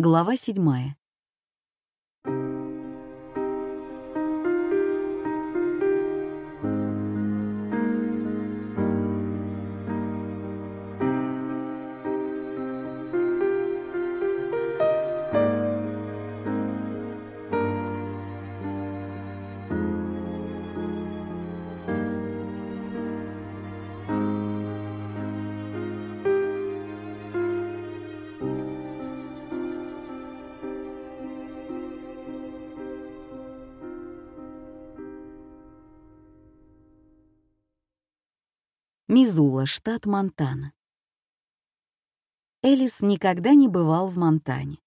Глава седьмая. Мизула, штат Монтана. Элис никогда не бывал в Монтане.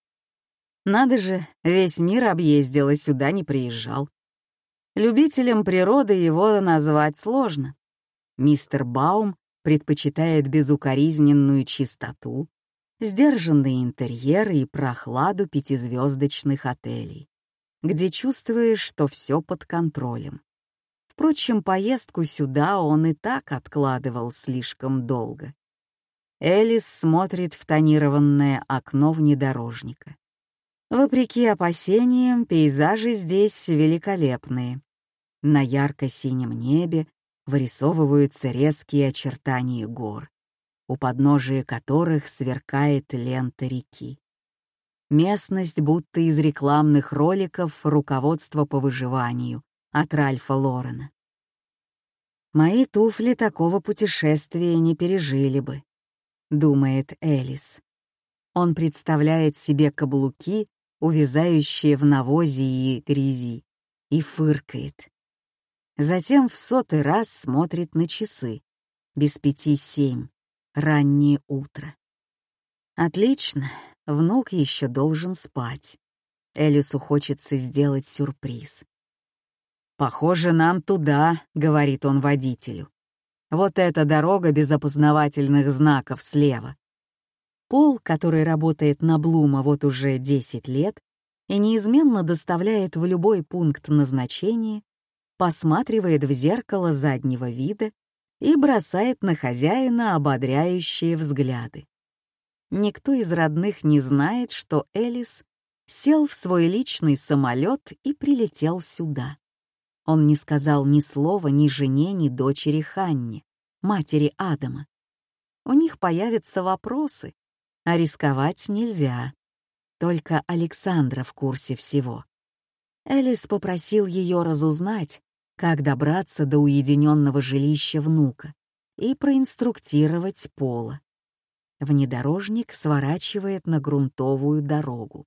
Надо же, весь мир объездил и сюда не приезжал. Любителям природы его назвать сложно. Мистер Баум предпочитает безукоризненную чистоту, сдержанные интерьеры и прохладу пятизвездочных отелей, где чувствуешь, что все под контролем. Впрочем, поездку сюда он и так откладывал слишком долго. Элис смотрит в тонированное окно внедорожника. Вопреки опасениям, пейзажи здесь великолепные. На ярко-синем небе вырисовываются резкие очертания гор, у подножия которых сверкает лента реки. Местность будто из рекламных роликов руководства по выживанию, от Ральфа Лорена. «Мои туфли такого путешествия не пережили бы», — думает Элис. Он представляет себе каблуки, увязающие в навозе и грязи, и фыркает. Затем в сотый раз смотрит на часы. Без пяти семь. Раннее утро. Отлично, внук еще должен спать. Элису хочется сделать сюрприз. «Похоже, нам туда», — говорит он водителю. «Вот эта дорога без опознавательных знаков слева». Пол, который работает на Блума вот уже 10 лет и неизменно доставляет в любой пункт назначения, посматривает в зеркало заднего вида и бросает на хозяина ободряющие взгляды. Никто из родных не знает, что Элис сел в свой личный самолет и прилетел сюда. Он не сказал ни слова ни жене, ни дочери Ханне, матери Адама. У них появятся вопросы, а рисковать нельзя. Только Александра в курсе всего. Элис попросил ее разузнать, как добраться до уединенного жилища внука и проинструктировать Пола. Внедорожник сворачивает на грунтовую дорогу.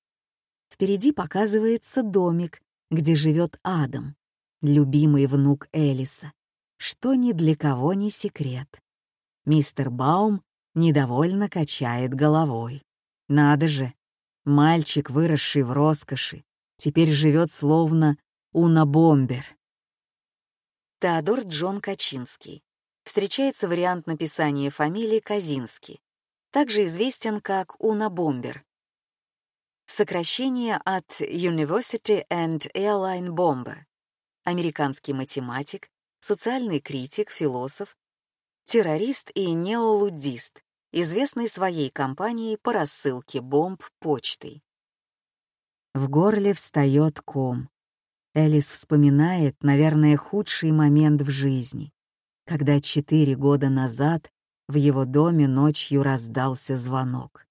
Впереди показывается домик, где живет Адам любимый внук Элиса, что ни для кого не секрет. Мистер Баум недовольно качает головой. Надо же, мальчик, выросший в роскоши, теперь живет словно Уна-бомбер. Теодор Джон Качинский. Встречается вариант написания фамилии Казинский. Также известен как Уна-бомбер. Сокращение от University and Airline Bomber американский математик, социальный критик, философ, террорист и неолудист, известный своей компанией по рассылке бомб почтой. В горле встает ком. Элис вспоминает, наверное, худший момент в жизни, когда четыре года назад в его доме ночью раздался звонок.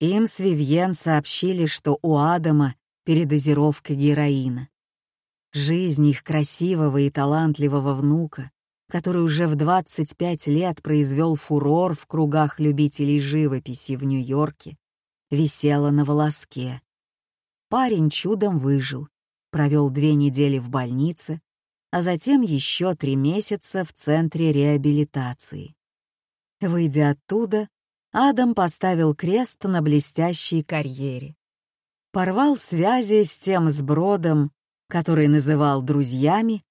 Им с Вивьен сообщили, что у Адама передозировка героина. Жизнь их красивого и талантливого внука, который уже в 25 лет произвел фурор в кругах любителей живописи в Нью-Йорке, висела на волоске. Парень чудом выжил, провел две недели в больнице, а затем еще три месяца в центре реабилитации. Выйдя оттуда, Адам поставил крест на блестящей карьере. Порвал связи с тем сбродом, который называл друзьями,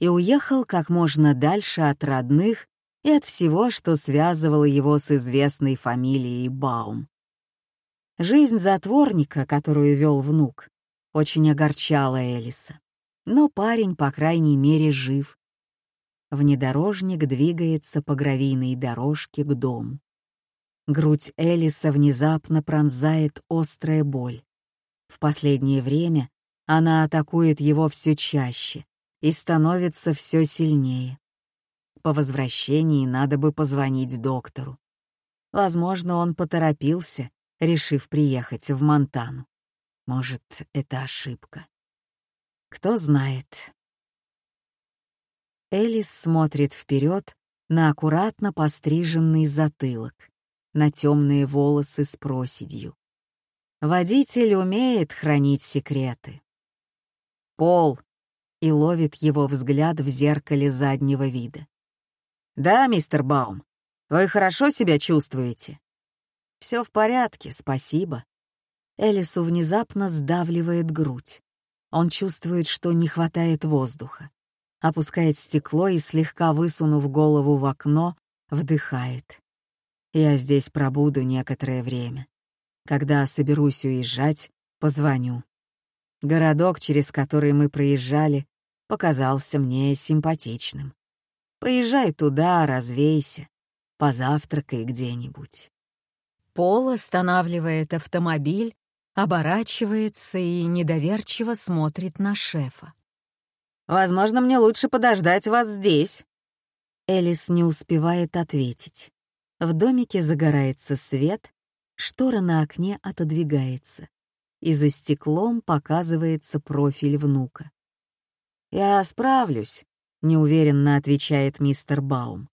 и уехал как можно дальше от родных и от всего, что связывало его с известной фамилией Баум. Жизнь затворника, которую вел внук, очень огорчала Элиса. Но парень, по крайней мере, жив. Внедорожник двигается по гравийной дорожке к дому. Грудь Элиса внезапно пронзает острая боль. В последнее время она атакует его все чаще и становится все сильнее. По возвращении надо бы позвонить доктору. Возможно, он поторопился, решив приехать в Монтану. Может, это ошибка. Кто знает. Элис смотрит вперед на аккуратно постриженный затылок, на темные волосы с проседью. Водитель умеет хранить секреты. Пол и ловит его взгляд в зеркале заднего вида. «Да, мистер Баум, вы хорошо себя чувствуете?» «Все в порядке, спасибо». Элису внезапно сдавливает грудь. Он чувствует, что не хватает воздуха. Опускает стекло и, слегка высунув голову в окно, вдыхает. «Я здесь пробуду некоторое время. Когда соберусь уезжать, позвоню». Городок, через который мы проезжали, показался мне симпатичным. Поезжай туда, развейся, позавтракай где-нибудь. Пол останавливает автомобиль, оборачивается и недоверчиво смотрит на шефа. «Возможно, мне лучше подождать вас здесь». Элис не успевает ответить. В домике загорается свет, штора на окне отодвигается, и за стеклом показывается профиль внука. «Я справлюсь», — неуверенно отвечает мистер Баум.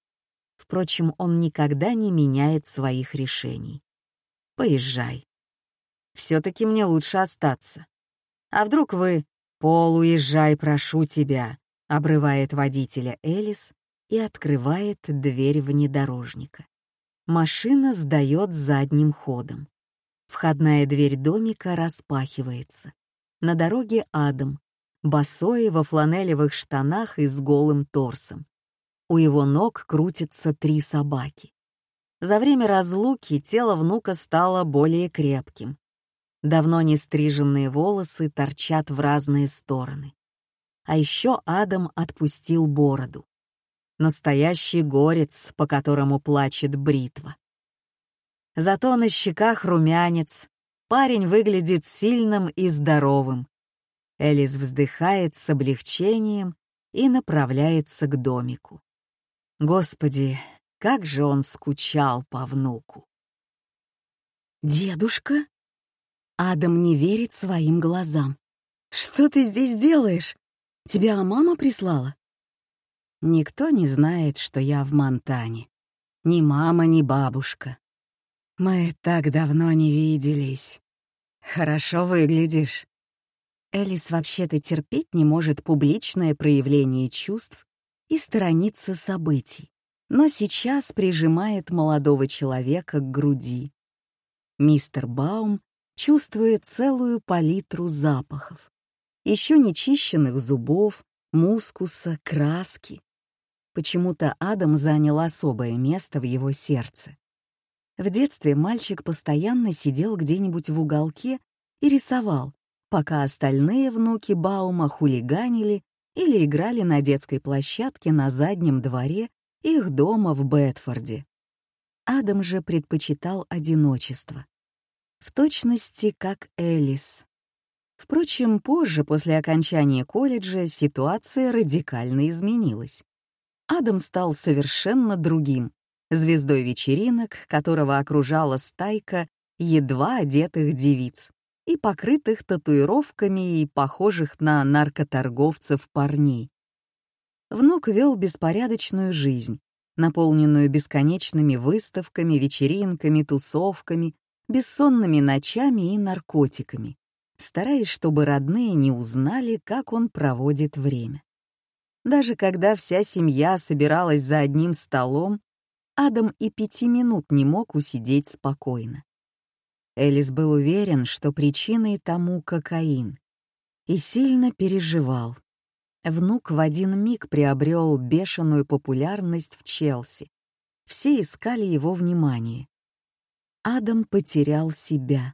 Впрочем, он никогда не меняет своих решений. «Поезжай. Все-таки мне лучше остаться. А вдруг вы... Пол, уезжай, прошу тебя», — обрывает водителя Элис и открывает дверь внедорожника. Машина сдает задним ходом. Входная дверь домика распахивается. На дороге Адам, босой во фланелевых штанах и с голым торсом. У его ног крутятся три собаки. За время разлуки тело внука стало более крепким. Давно не стриженные волосы торчат в разные стороны. А еще Адам отпустил бороду. Настоящий горец, по которому плачет бритва. Зато на щеках румянец, парень выглядит сильным и здоровым, Элис вздыхает с облегчением и направляется к домику. Господи, как же он скучал по внуку. «Дедушка?» Адам не верит своим глазам. «Что ты здесь делаешь? Тебя мама прислала?» Никто не знает, что я в Монтане. Ни мама, ни бабушка. Мы так давно не виделись. Хорошо выглядишь. Элис вообще-то терпеть не может публичное проявление чувств и сторониться событий, но сейчас прижимает молодого человека к груди. Мистер Баум чувствует целую палитру запахов. Еще не чищенных зубов, мускуса, краски. Почему-то Адам занял особое место в его сердце. В детстве мальчик постоянно сидел где-нибудь в уголке и рисовал, пока остальные внуки Баума хулиганили или играли на детской площадке на заднем дворе их дома в Бетфорде. Адам же предпочитал одиночество. В точности, как Элис. Впрочем, позже, после окончания колледжа, ситуация радикально изменилась. Адам стал совершенно другим, звездой вечеринок, которого окружала стайка едва одетых девиц и покрытых татуировками и похожих на наркоторговцев парней. Внук вел беспорядочную жизнь, наполненную бесконечными выставками, вечеринками, тусовками, бессонными ночами и наркотиками, стараясь, чтобы родные не узнали, как он проводит время. Даже когда вся семья собиралась за одним столом, Адам и пяти минут не мог усидеть спокойно. Элис был уверен, что причиной тому кокаин, и сильно переживал. Внук в один миг приобрел бешеную популярность в Челси. Все искали его внимание. Адам потерял себя.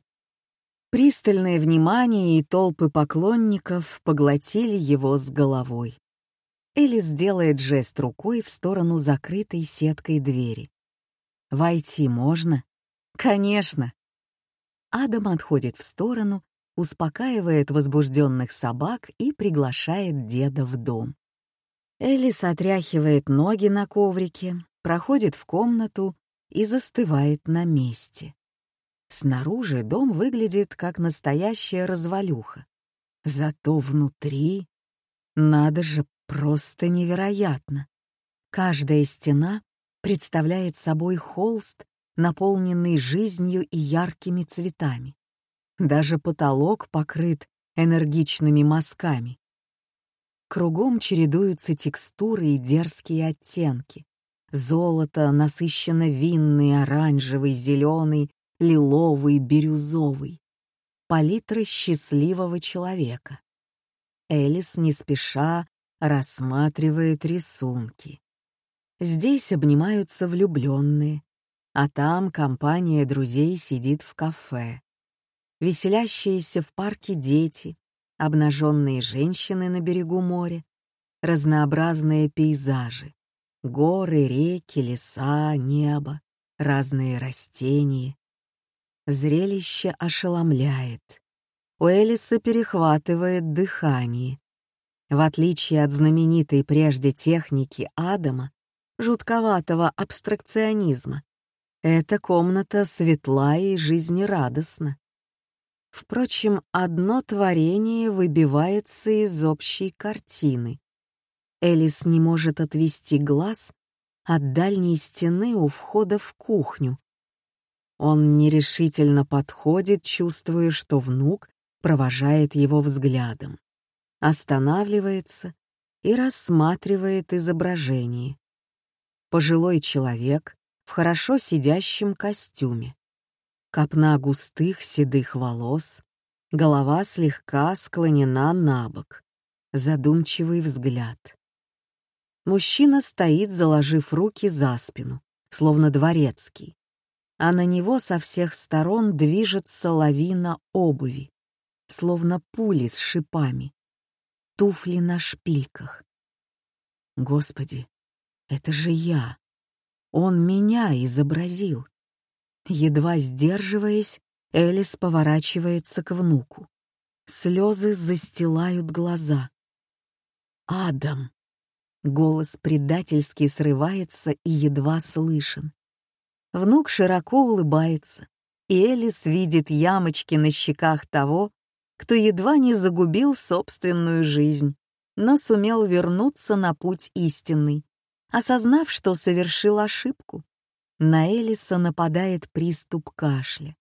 Пристальное внимание и толпы поклонников поглотили его с головой. Элис делает жест рукой в сторону закрытой сеткой двери. «Войти можно?» Конечно. Адам отходит в сторону, успокаивает возбужденных собак и приглашает деда в дом. Элис отряхивает ноги на коврике, проходит в комнату и застывает на месте. Снаружи дом выглядит как настоящая развалюха. Зато внутри... Надо же, просто невероятно. Каждая стена представляет собой холст, наполненный жизнью и яркими цветами. Даже потолок покрыт энергичными мазками. Кругом чередуются текстуры и дерзкие оттенки. Золото насыщенно винный, оранжевый, зеленый, лиловый, бирюзовый. Палитра счастливого человека. Элис не спеша рассматривает рисунки. Здесь обнимаются влюбленные, а там компания друзей сидит в кафе. Веселящиеся в парке дети, обнаженные женщины на берегу моря, разнообразные пейзажи, горы, реки, леса, небо, разные растения. Зрелище ошеломляет. У Элиса перехватывает дыхание. В отличие от знаменитой прежде техники Адама, жутковатого абстракционизма, эта комната светла и жизнерадостна. Впрочем, одно творение выбивается из общей картины. Элис не может отвести глаз от дальней стены у входа в кухню. Он нерешительно подходит, чувствуя, что внук провожает его взглядом, останавливается и рассматривает изображение. Пожилой человек в хорошо сидящем костюме. Копна густых седых волос, голова слегка склонена на бок, задумчивый взгляд. Мужчина стоит, заложив руки за спину, словно дворецкий, а на него со всех сторон движется лавина обуви словно пули с шипами. Туфли на шпильках. Господи, это же я. Он меня изобразил. Едва сдерживаясь, Элис поворачивается к внуку. Слезы застилают глаза. «Адам!» Голос предательски срывается и едва слышен. Внук широко улыбается, и Элис видит ямочки на щеках того, кто едва не загубил собственную жизнь, но сумел вернуться на путь истинный, осознав, что совершил ошибку. На Элиса нападает приступ кашля,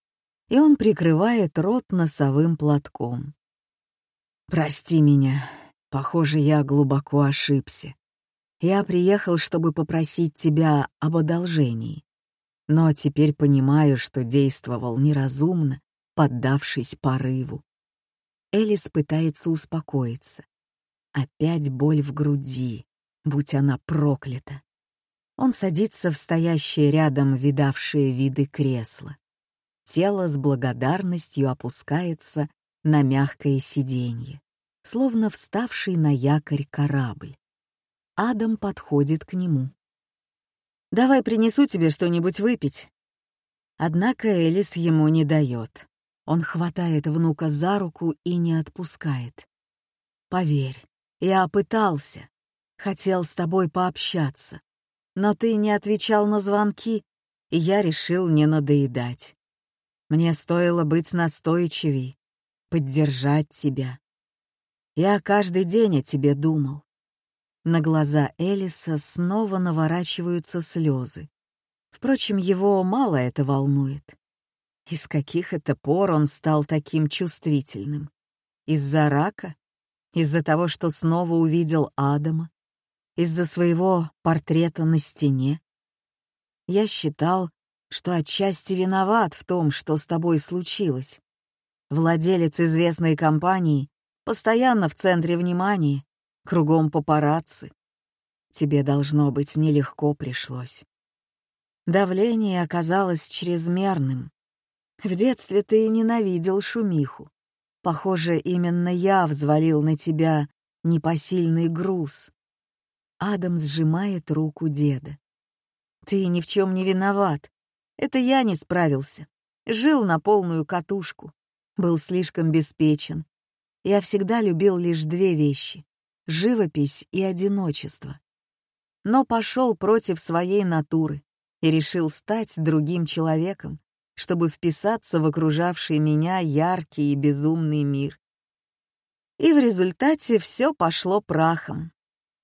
и он прикрывает рот носовым платком. «Прости меня, похоже, я глубоко ошибся. Я приехал, чтобы попросить тебя об одолжении, но теперь понимаю, что действовал неразумно, поддавшись порыву. Элис пытается успокоиться. Опять боль в груди, будь она проклята. Он садится в стоящее рядом видавшие виды кресло. Тело с благодарностью опускается на мягкое сиденье, словно вставший на якорь корабль. Адам подходит к нему. «Давай принесу тебе что-нибудь выпить». Однако Элис ему не дает. Он хватает внука за руку и не отпускает. «Поверь, я пытался. Хотел с тобой пообщаться. Но ты не отвечал на звонки, и я решил не надоедать. Мне стоило быть настойчивей, поддержать тебя. Я каждый день о тебе думал». На глаза Элиса снова наворачиваются слезы. Впрочем, его мало это волнует. Из каких это пор он стал таким чувствительным? Из-за рака? Из-за того, что снова увидел Адама? Из-за своего портрета на стене? Я считал, что отчасти виноват в том, что с тобой случилось. Владелец известной компании постоянно в центре внимания, кругом папарацци. Тебе, должно быть, нелегко пришлось. Давление оказалось чрезмерным, в детстве ты ненавидел шумиху. Похоже, именно я взвалил на тебя непосильный груз. Адам сжимает руку деда. Ты ни в чем не виноват. Это я не справился. Жил на полную катушку. Был слишком беспечен. Я всегда любил лишь две вещи — живопись и одиночество. Но пошел против своей натуры и решил стать другим человеком, чтобы вписаться в окружавший меня яркий и безумный мир. И в результате все пошло прахом.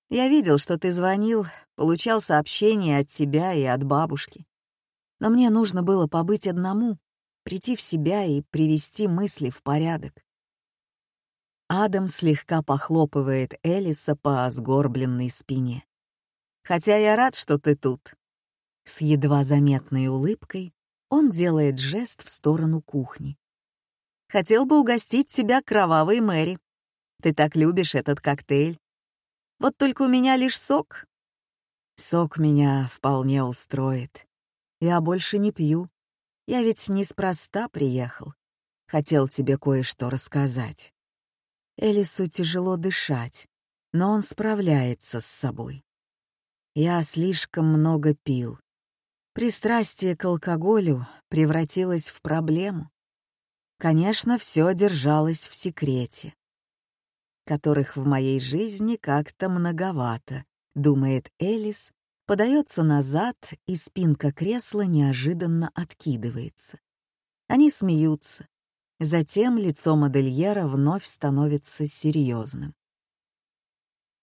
Я видел, что ты звонил, получал сообщения от тебя и от бабушки. Но мне нужно было побыть одному, прийти в себя и привести мысли в порядок. Адам слегка похлопывает Элиса по сгорбленной спине. «Хотя я рад, что ты тут». С едва заметной улыбкой он делает жест в сторону кухни. «Хотел бы угостить тебя кровавой Мэри. Ты так любишь этот коктейль. Вот только у меня лишь сок». «Сок меня вполне устроит. Я больше не пью. Я ведь неспроста приехал. Хотел тебе кое-что рассказать». Элису тяжело дышать, но он справляется с собой. Я слишком много пил. Пристрастие к алкоголю превратилось в проблему. Конечно, все держалось в секрете которых в моей жизни как-то многовато, думает Элис, подается назад, и спинка кресла неожиданно откидывается. Они смеются. Затем лицо модельера вновь становится серьезным.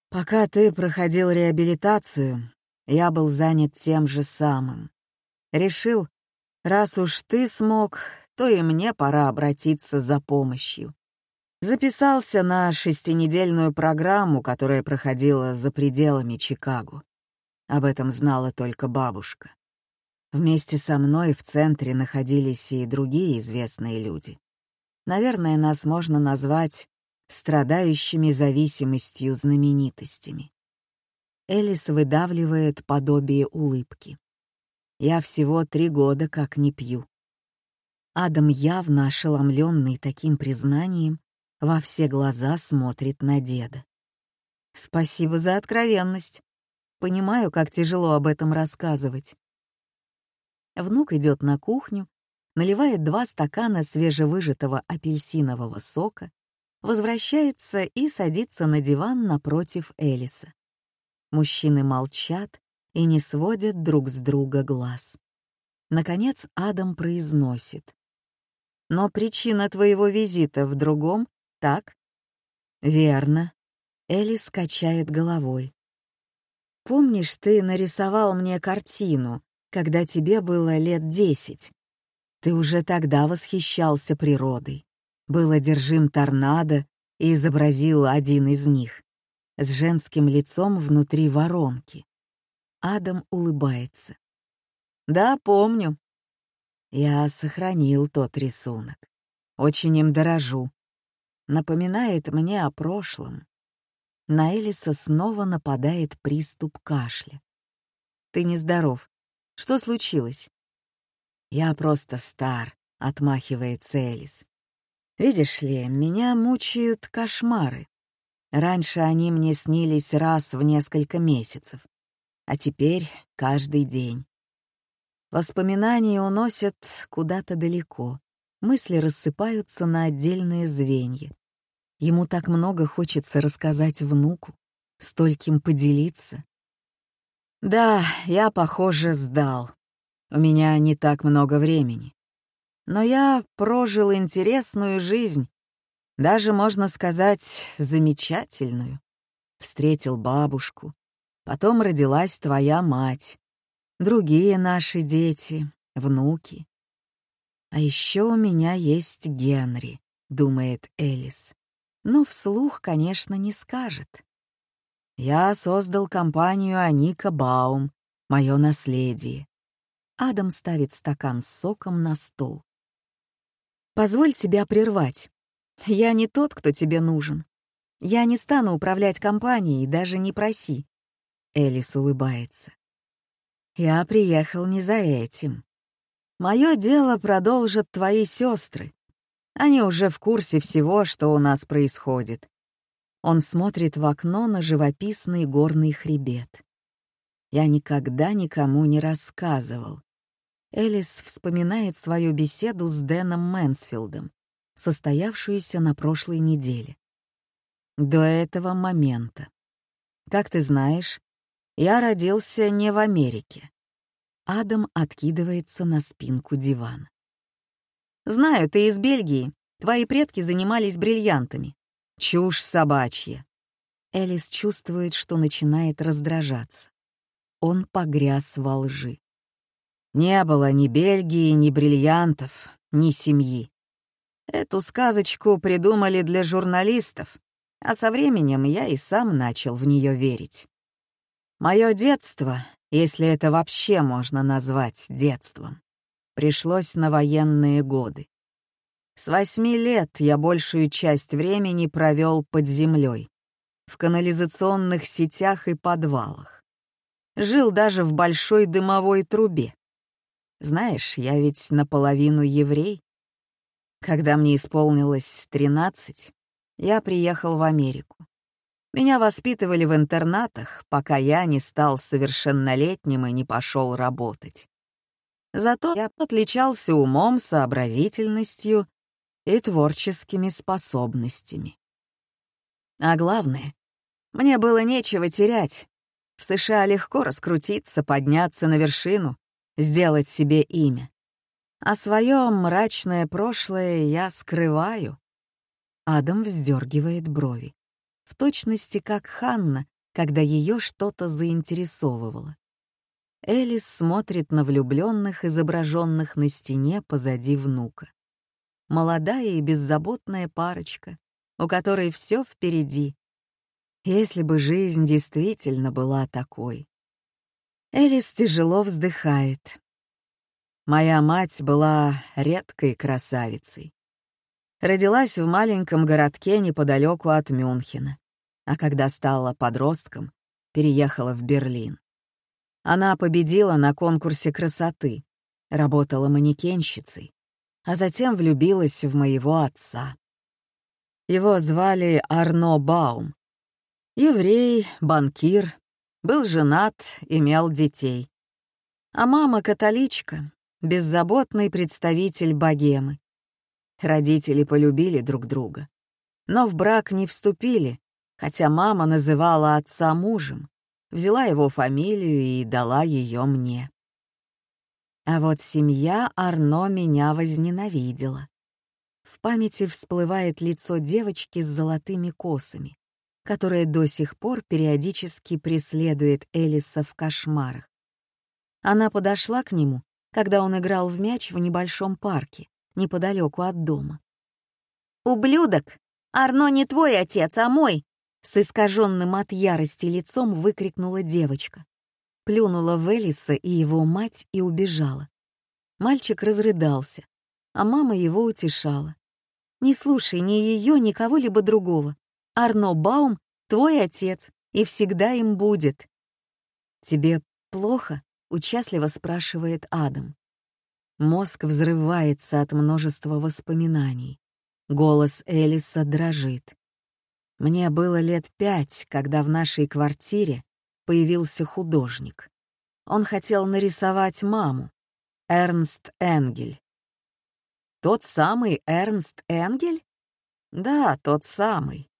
«Пока ты проходил реабилитацию, я был занят тем же самым. Решил, раз уж ты смог, то и мне пора обратиться за помощью. Записался на шестинедельную программу, которая проходила за пределами Чикаго. Об этом знала только бабушка. Вместе со мной в центре находились и другие известные люди. Наверное, нас можно назвать страдающими зависимостью знаменитостями. Элис выдавливает подобие улыбки. Я всего три года как не пью. Адам, явно ошеломленный таким признанием, во все глаза смотрит на деда. «Спасибо за откровенность. Понимаю, как тяжело об этом рассказывать». Внук идет на кухню, наливает два стакана свежевыжатого апельсинового сока, возвращается и садится на диван напротив Элиса. Мужчины молчат и не сводят друг с друга глаз. Наконец Адам произносит. «Но причина твоего визита в другом, так?» «Верно». Элли скачает головой. «Помнишь, ты нарисовал мне картину, когда тебе было лет десять? Ты уже тогда восхищался природой, был одержим торнадо и изобразил один из них с женским лицом внутри воронки. Адам улыбается. «Да, помню. Я сохранил тот рисунок. Очень им дорожу напоминает мне о прошлом. На Элиса снова нападает приступ кашля. «Ты нездоров. Что случилось?» «Я просто стар», — отмахивается Элис. «Видишь ли, меня мучают кошмары. Раньше они мне снились раз в несколько месяцев, а теперь каждый день. Воспоминания уносят куда-то далеко, мысли рассыпаются на отдельные звенья. Ему так много хочется рассказать внуку, стольким поделиться. Да, я, похоже, сдал. У меня не так много времени. Но я прожил интересную жизнь, даже, можно сказать, замечательную. Встретил бабушку, потом родилась твоя мать, другие наши дети, внуки. А еще у меня есть Генри, думает Элис. Но вслух, конечно, не скажет. Я создал компанию Аника Баум, мое наследие. Адам ставит стакан с соком на стол. «Позволь тебя прервать. Я не тот, кто тебе нужен. Я не стану управлять компанией, даже не проси». Элис улыбается. «Я приехал не за этим. Мое дело продолжат твои сестры. Они уже в курсе всего, что у нас происходит. Он смотрит в окно на живописный горный хребет. Я никогда никому не рассказывал. Элис вспоминает свою беседу с Дэном Мэнсфилдом, состоявшуюся на прошлой неделе. До этого момента. Как ты знаешь, я родился не в Америке. Адам откидывается на спинку дивана. Знаю, ты из Бельгии. Твои предки занимались бриллиантами. Чушь собачья. Элис чувствует, что начинает раздражаться. Он погряз во лжи. Не было ни Бельгии, ни бриллиантов, ни семьи. Эту сказочку придумали для журналистов, а со временем я и сам начал в нее верить. Мое детство, если это вообще можно назвать детством, пришлось на военные годы. С восьми лет я большую часть времени провел под землей, в канализационных сетях и подвалах. Жил даже в большой дымовой трубе. Знаешь, я ведь наполовину еврей. Когда мне исполнилось тринадцать, я приехал в Америку. Меня воспитывали в интернатах, пока я не стал совершеннолетним и не пошел работать. Зато я отличался умом, сообразительностью и творческими способностями. А главное, мне было нечего терять. В США легко раскрутиться, подняться на вершину, сделать себе имя. А свое мрачное прошлое я скрываю. Адам вздергивает брови. В точности как Ханна, когда ее что-то заинтересовывало. Элис смотрит на влюбленных, изображенных на стене позади внука. Молодая и беззаботная парочка, у которой все впереди. Если бы жизнь действительно была такой. Элис тяжело вздыхает. Моя мать была редкой красавицей. Родилась в маленьком городке неподалеку от Мюнхена, а когда стала подростком, переехала в Берлин. Она победила на конкурсе красоты, работала манекенщицей, а затем влюбилась в моего отца. Его звали Арно Баум. Еврей, банкир, был женат, имел детей. А мама католичка, беззаботный представитель богемы. Родители полюбили друг друга, но в брак не вступили, хотя мама называла отца мужем, взяла его фамилию и дала ее мне. А вот семья Арно меня возненавидела. В памяти всплывает лицо девочки с золотыми косами, которая до сих пор периодически преследует Элиса в кошмарах. Она подошла к нему, когда он играл в мяч в небольшом парке, неподалеку от дома. «Ублюдок! Арно не твой отец, а мой! С искаженным от ярости лицом выкрикнула девочка. Плюнула в Элиса и его мать и убежала. Мальчик разрыдался, а мама его утешала. «Не слушай ни ее, ни кого-либо другого. Арно Баум — твой отец, и всегда им будет». «Тебе плохо?» — участливо спрашивает Адам. Мозг взрывается от множества воспоминаний. Голос Элиса дрожит. Мне было лет пять, когда в нашей квартире появился художник. Он хотел нарисовать маму, Эрнст Энгель. Тот самый Эрнст Энгель? Да, тот самый.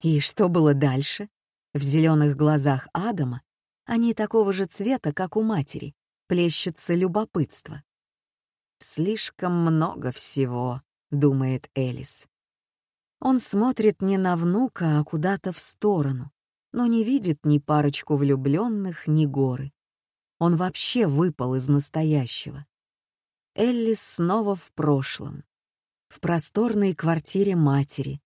И что было дальше? В зеленых глазах Адама они такого же цвета, как у матери, плещется любопытство. «Слишком много всего», — думает Элис. Он смотрит не на внука, а куда-то в сторону, но не видит ни парочку влюбленных, ни горы. Он вообще выпал из настоящего. Эллис снова в прошлом. В просторной квартире матери,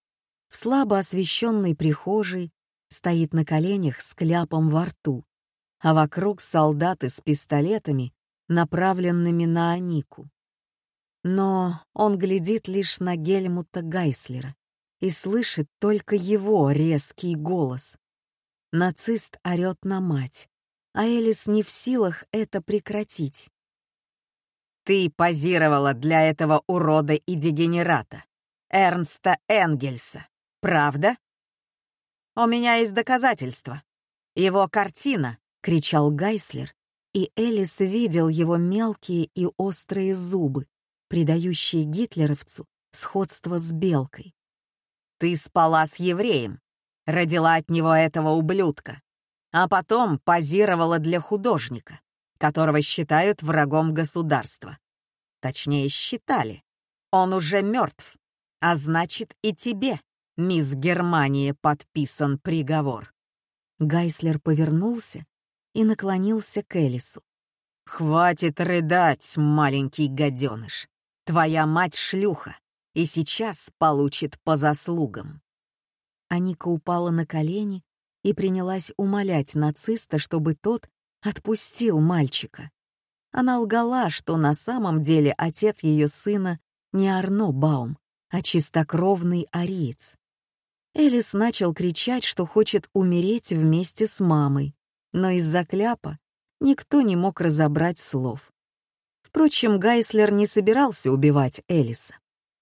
в слабо освещенной прихожей, стоит на коленях с кляпом во рту, а вокруг солдаты с пистолетами, направленными на Анику. Но он глядит лишь на Гельмута Гайслера, и слышит только его резкий голос. Нацист орёт на мать, а Элис не в силах это прекратить. «Ты позировала для этого урода и дегенерата, Эрнста Энгельса, правда?» «У меня есть доказательства. Его картина», — кричал Гайслер, и Элис видел его мелкие и острые зубы, придающие гитлеровцу сходство с белкой. «Ты спала с евреем, родила от него этого ублюдка, а потом позировала для художника, которого считают врагом государства. Точнее, считали. Он уже мертв, а значит и тебе, мисс Германия, подписан приговор». Гайслер повернулся и наклонился к Элису. «Хватит рыдать, маленький гаденыш. Твоя мать шлюха, и сейчас получит по заслугам». Аника упала на колени и принялась умолять нациста, чтобы тот отпустил мальчика. Она лгала, что на самом деле отец ее сына не Арно Баум, а чистокровный ариец. Элис начал кричать, что хочет умереть вместе с мамой, но из-за кляпа никто не мог разобрать слов. Впрочем, Гайслер не собирался убивать Элиса.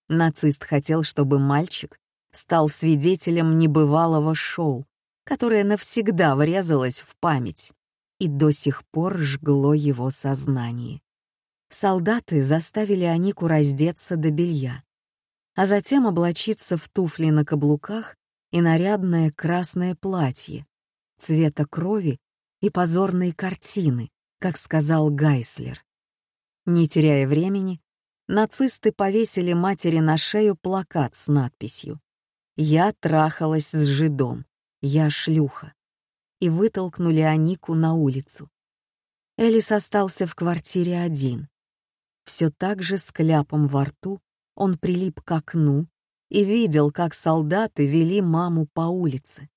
Нацист хотел, чтобы мальчик стал свидетелем небывалого шоу, которое навсегда врезалось в память и до сих пор жгло его сознание. Солдаты заставили Анику раздеться до белья, а затем облачиться в туфли на каблуках и нарядное красное платье цвета крови и позорной картины, как сказал Гайслер. Не теряя времени, нацисты повесили матери на шею плакат с надписью «Я трахалась с жидом, я шлюха» и вытолкнули Анику на улицу. Элис остался в квартире один. Все так же с кляпом во рту он прилип к окну и видел, как солдаты вели маму по улице.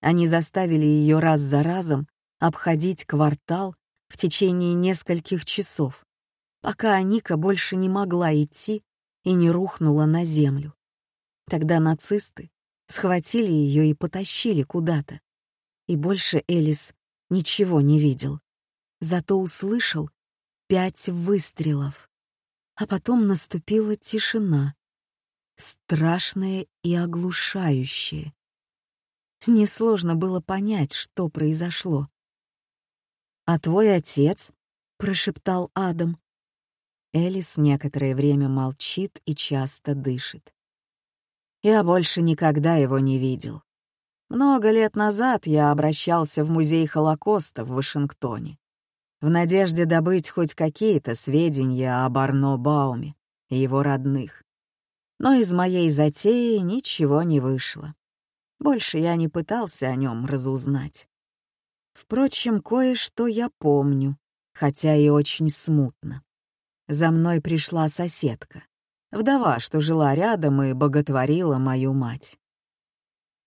Они заставили ее раз за разом обходить квартал в течение нескольких часов, пока Аника больше не могла идти и не рухнула на землю. Тогда нацисты схватили ее и потащили куда-то. И больше Элис ничего не видел. Зато услышал пять выстрелов. А потом наступила тишина. Страшная и оглушающая. Несложно было понять, что произошло. «А твой отец?» — прошептал Адам. Элис некоторое время молчит и часто дышит. Я больше никогда его не видел. Много лет назад я обращался в музей Холокоста в Вашингтоне в надежде добыть хоть какие-то сведения об Арно Бауме и его родных. Но из моей затеи ничего не вышло. Больше я не пытался о нем разузнать. Впрочем, кое-что я помню, хотя и очень смутно. За мной пришла соседка, вдова, что жила рядом и боготворила мою мать.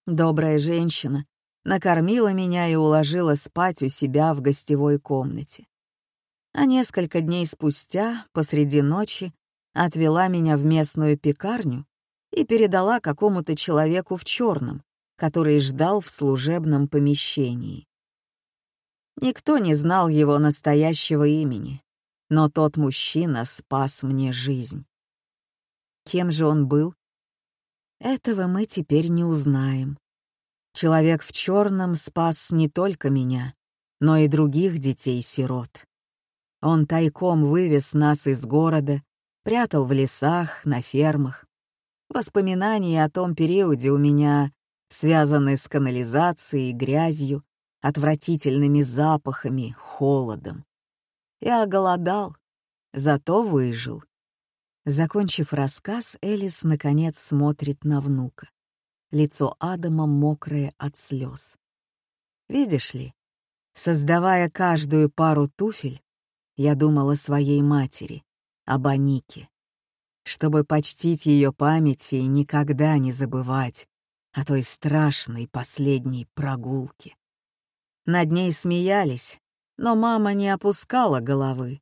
Добрая женщина накормила меня и уложила спать у себя в гостевой комнате. А несколько дней спустя, посреди ночи, отвела меня в местную пекарню и передала какому-то человеку в черном, который ждал в служебном помещении. Никто не знал его настоящего имени, но тот мужчина спас мне жизнь. Кем же он был? Этого мы теперь не узнаем. Человек в черном спас не только меня, но и других детей-сирот. Он тайком вывез нас из города, прятал в лесах, на фермах. Воспоминания о том периоде у меня связаны с канализацией, грязью, отвратительными запахами, холодом. Я голодал, зато выжил. Закончив рассказ, Элис наконец смотрит на внука. Лицо Адама мокрое от слез. Видишь ли, создавая каждую пару туфель, я думал о своей матери, об Анике. Чтобы почтить ее память и никогда не забывать о той страшной последней прогулке. Над ней смеялись, но мама не опускала головы.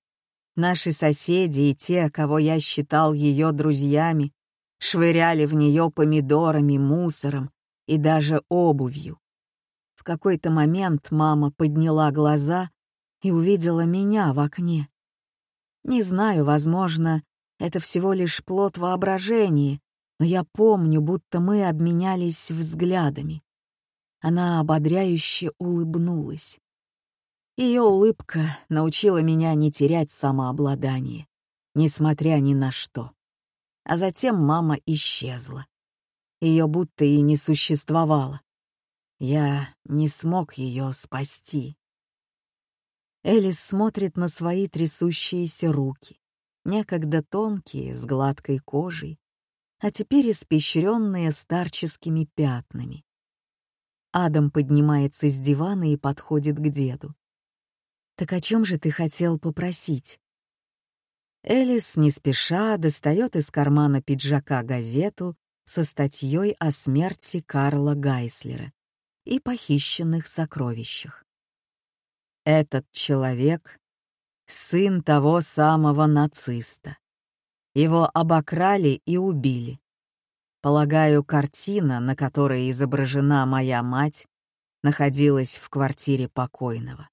Наши соседи и те, кого я считал ее друзьями, швыряли в нее помидорами, мусором и даже обувью. В какой-то момент мама подняла глаза и увидела меня в окне. Не знаю, возможно, это всего лишь плод воображения, но я помню, будто мы обменялись взглядами. Она ободряюще улыбнулась. Ее улыбка научила меня не терять самообладание, несмотря ни на что. А затем мама исчезла. Ее будто и не существовало. Я не смог ее спасти. Элис смотрит на свои трясущиеся руки, некогда тонкие, с гладкой кожей, а теперь испещренные старческими пятнами. Адам поднимается с дивана и подходит к деду. «Так о чем же ты хотел попросить?» Элис не спеша достает из кармана пиджака газету со статьей о смерти Карла Гайслера и похищенных сокровищах. Этот человек — сын того самого нациста. Его обокрали и убили. Полагаю, картина, на которой изображена моя мать, находилась в квартире покойного.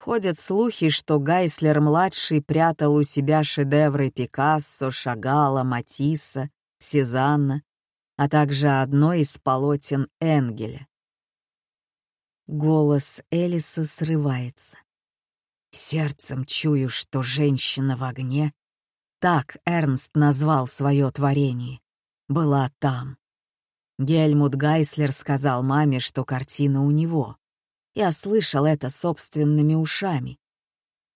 Ходят слухи, что Гайслер-младший прятал у себя шедевры Пикассо, Шагала, Матисса, Сезанна, а также одно из полотен Энгеля. Голос Элиса срывается. Сердцем чую, что женщина в огне, так Эрнст назвал свое творение, была там. Гельмут Гайслер сказал маме, что картина у него. Я слышал это собственными ушами.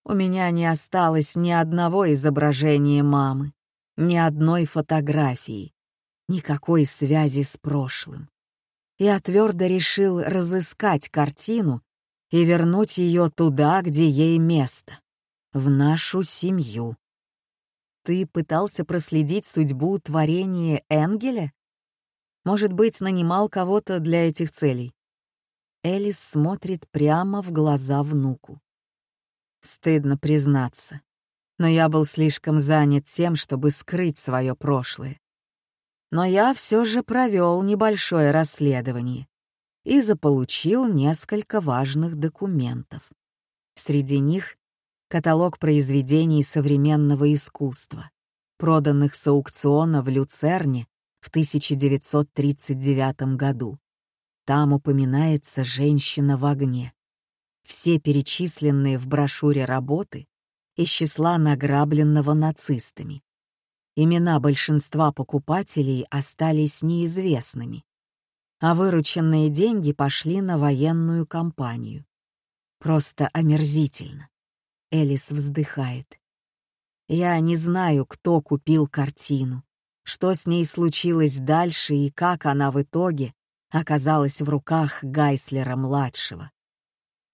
У меня не осталось ни одного изображения мамы, ни одной фотографии, никакой связи с прошлым. Я твердо решил разыскать картину и вернуть ее туда, где ей место, в нашу семью. Ты пытался проследить судьбу творения Энгеля? Может быть, нанимал кого-то для этих целей? Элис смотрит прямо в глаза внуку. Стыдно признаться, но я был слишком занят тем, чтобы скрыть свое прошлое. Но я все же провел небольшое расследование и заполучил несколько важных документов. Среди них каталог произведений современного искусства, проданных с аукциона в Люцерне в 1939 году. Там упоминается женщина в огне. Все перечисленные в брошюре работы из числа награбленного нацистами. Имена большинства покупателей остались неизвестными, а вырученные деньги пошли на военную кампанию. Просто омерзительно. Элис вздыхает. Я не знаю, кто купил картину, что с ней случилось дальше и как она в итоге оказалась в руках Гайслера-младшего.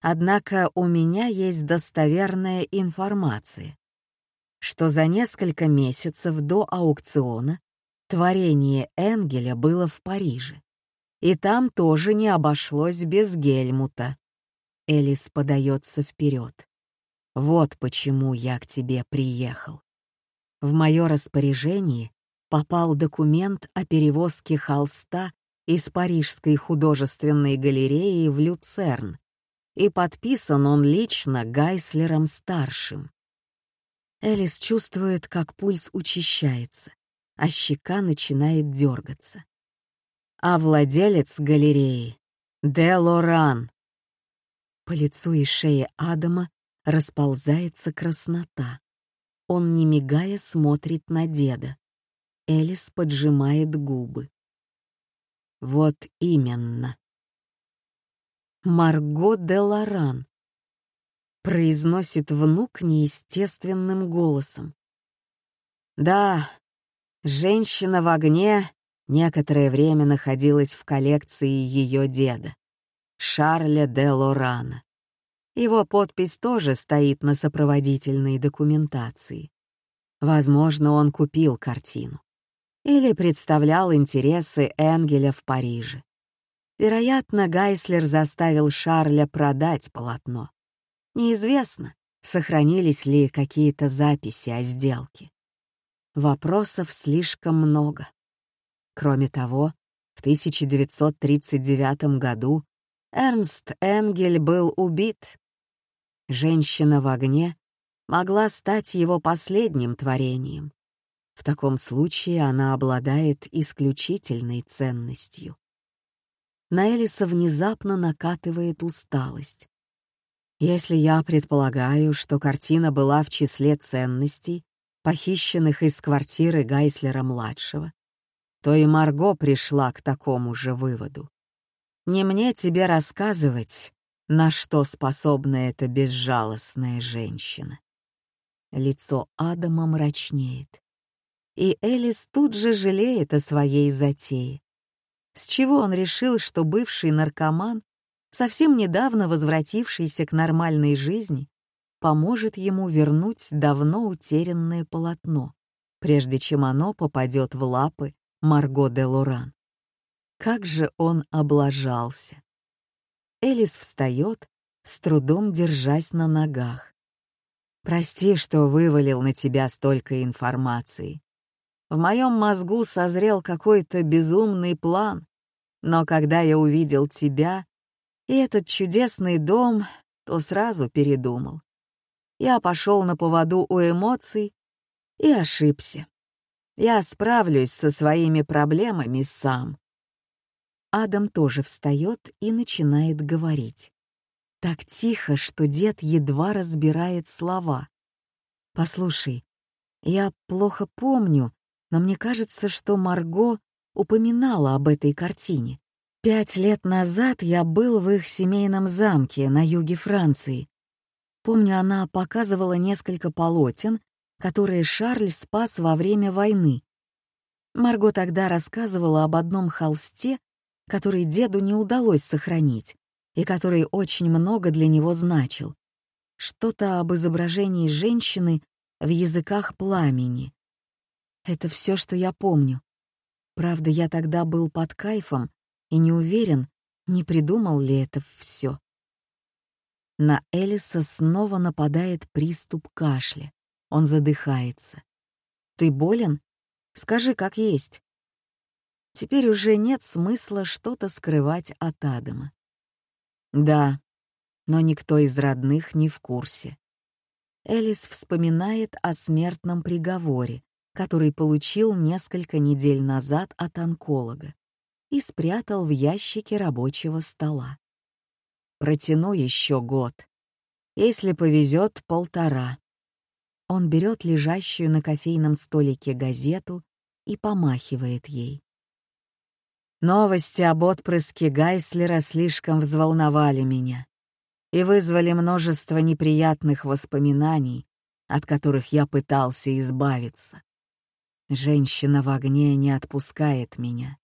Однако у меня есть достоверная информация, что за несколько месяцев до аукциона творение Энгеля было в Париже. И там тоже не обошлось без Гельмута. Элис подается вперед. Вот почему я к тебе приехал. В мое распоряжение попал документ о перевозке холста из Парижской художественной галереи в Люцерн, и подписан он лично Гайслером-старшим. Элис чувствует, как пульс учащается, а щека начинает дергаться. А владелец галереи — Де Лоран. По лицу и шее Адама расползается краснота. Он, не мигая, смотрит на деда. Элис поджимает губы. Вот именно. Марго де Лоран. Произносит внук неестественным голосом. Да, женщина в огне некоторое время находилась в коллекции ее деда, Шарля де Лорана. Его подпись тоже стоит на сопроводительной документации. Возможно, он купил картину или представлял интересы Энгеля в Париже. Вероятно, Гайслер заставил Шарля продать полотно. Неизвестно, сохранились ли какие-то записи о сделке. Вопросов слишком много. Кроме того, в 1939 году Эрнст Энгель был убит. Женщина в огне могла стать его последним творением. В таком случае она обладает исключительной ценностью. На Элиса внезапно накатывает усталость. Если я предполагаю, что картина была в числе ценностей, похищенных из квартиры Гайслера-младшего, то и Марго пришла к такому же выводу. Не мне тебе рассказывать, на что способна эта безжалостная женщина. Лицо Адама мрачнеет. И Элис тут же жалеет о своей затее. С чего он решил, что бывший наркоман совсем недавно возвратившийся к нормальной жизни, поможет ему вернуть давно утерянное полотно, прежде чем оно попадет в лапы Марго де Лоран. Как же он облажался! Элис встает, с трудом держась на ногах. «Прости, что вывалил на тебя столько информации. В моем мозгу созрел какой-то безумный план, но когда я увидел тебя, и этот чудесный дом, то сразу передумал. Я пошел на поводу у эмоций и ошибся. Я справлюсь со своими проблемами сам. Адам тоже встает и начинает говорить. Так тихо, что дед едва разбирает слова. «Послушай, я плохо помню, но мне кажется, что Марго упоминала об этой картине. Пять лет назад я был в их семейном замке на юге Франции. Помню, она показывала несколько полотен, которые Шарль спас во время войны. Марго тогда рассказывала об одном холсте, который деду не удалось сохранить и который очень много для него значил. Что-то об изображении женщины в языках пламени. Это все, что я помню. Правда, я тогда был под кайфом и не уверен, не придумал ли это все. На Элиса снова нападает приступ кашля. Он задыхается. «Ты болен? Скажи, как есть». Теперь уже нет смысла что-то скрывать от Адама. Да, но никто из родных не в курсе. Элис вспоминает о смертном приговоре, который получил несколько недель назад от онколога и спрятал в ящике рабочего стола. Протяну еще год. Если повезет, полтора. Он берет лежащую на кофейном столике газету и помахивает ей. Новости об отпрыске Гайслера слишком взволновали меня и вызвали множество неприятных воспоминаний, от которых я пытался избавиться. Женщина в огне не отпускает меня.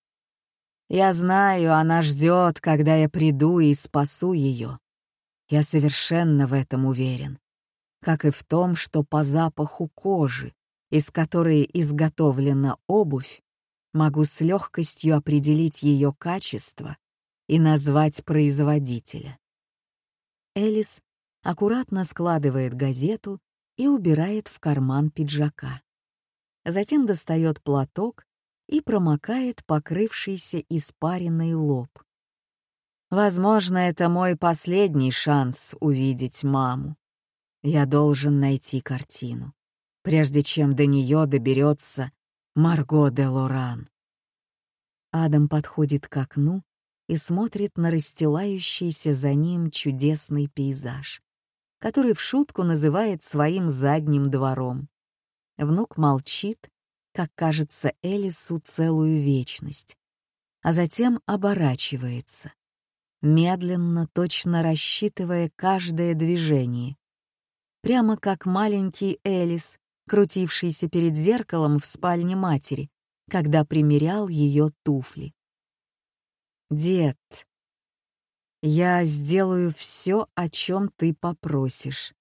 Я знаю, она ждет, когда я приду и спасу ее. Я совершенно в этом уверен. Как и в том, что по запаху кожи, из которой изготовлена обувь, могу с легкостью определить ее качество и назвать производителя. Элис аккуратно складывает газету и убирает в карман пиджака. Затем достает платок и промокает покрывшийся испаренный лоб. Возможно, это мой последний шанс увидеть маму. Я должен найти картину, прежде чем до нее доберется Марго де Лоран. Адам подходит к окну и смотрит на расстилающийся за ним чудесный пейзаж, который в шутку называет своим задним двором. Внук молчит как кажется Элису, целую вечность, а затем оборачивается, медленно, точно рассчитывая каждое движение. Прямо как маленький Элис, крутившийся перед зеркалом в спальне матери, когда примерял ее туфли. «Дед, я сделаю все, о чем ты попросишь.